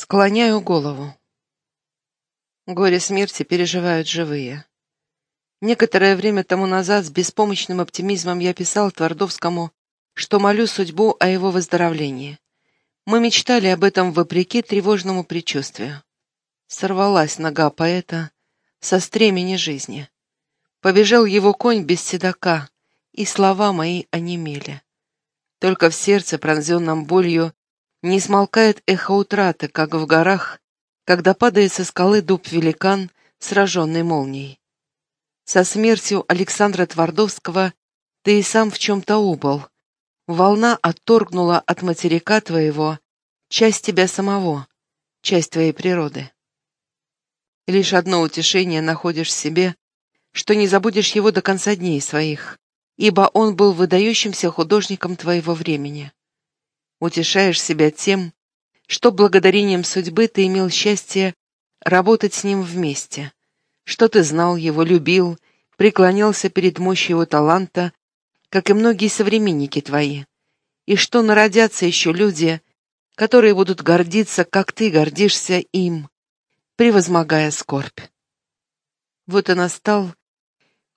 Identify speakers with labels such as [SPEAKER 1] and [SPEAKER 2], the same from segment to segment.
[SPEAKER 1] Склоняю голову. Горе смерти переживают живые. Некоторое время тому назад с беспомощным оптимизмом я писал Твардовскому, что молю судьбу о его выздоровлении. Мы мечтали об этом вопреки тревожному предчувствию. Сорвалась нога поэта со стремени жизни. Побежал его конь без седока, и слова мои онемели. Только в сердце, пронзенном болью, не смолкает эхо утраты, как в горах, когда падает со скалы дуб-великан, сраженный молнией. Со смертью Александра Твардовского ты и сам в чем-то убыл. Волна отторгнула от материка твоего часть тебя самого, часть твоей природы. Лишь одно утешение находишь в себе, что не забудешь его до конца дней своих, ибо он был выдающимся художником твоего времени утешаешь себя тем, что благодарением судьбы ты имел счастье работать с ним вместе, что ты знал его, любил, преклонялся перед мощью его таланта, как и многие современники твои, и что народятся еще люди, которые будут гордиться, как ты гордишься им, превозмогая скорбь. Вот и настал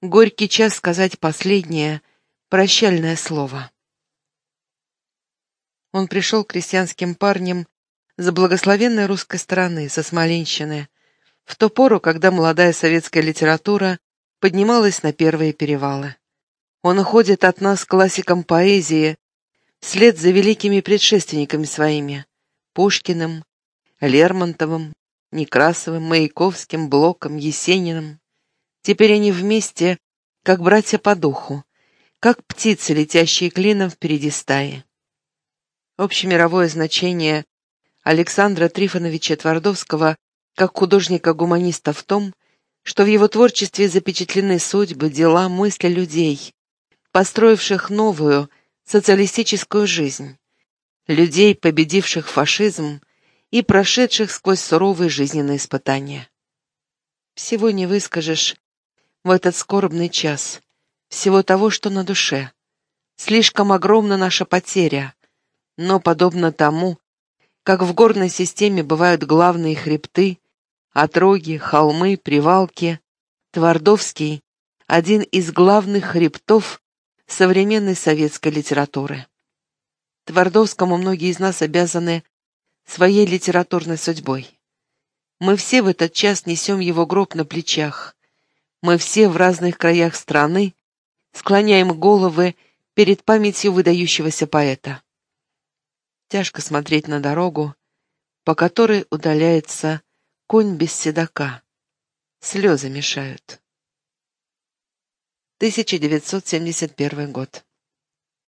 [SPEAKER 1] горький час сказать последнее, прощальное слово. Он пришел к крестьянским парням за благословенной русской стороны, со Смоленщины, в ту пору, когда молодая советская литература поднималась на первые перевалы. Он уходит от нас классиком поэзии, вслед за великими предшественниками своими — Пушкиным, Лермонтовым, Некрасовым, Маяковским, Блоком, Есениным. Теперь они вместе, как братья по духу, как птицы, летящие клином впереди стаи. Общемировое значение Александра Трифоновича Твардовского как художника-гуманиста в том, что в его творчестве запечатлены судьбы, дела, мысли людей, построивших новую социалистическую жизнь, людей, победивших фашизм и прошедших сквозь суровые жизненные испытания. Всего не выскажешь в этот скорбный час, всего того, что на душе. Слишком огромна наша потеря, но подобно тому, как в горной системе бывают главные хребты, отроги, холмы, привалки, Твардовский — один из главных хребтов современной советской литературы. Твардовскому многие из нас обязаны своей литературной судьбой. Мы все в этот час несем его гроб на плечах. Мы все в разных краях страны склоняем головы перед памятью выдающегося поэта. Тяжко смотреть на дорогу, по которой удаляется конь без седока. Слезы мешают. 1971 год.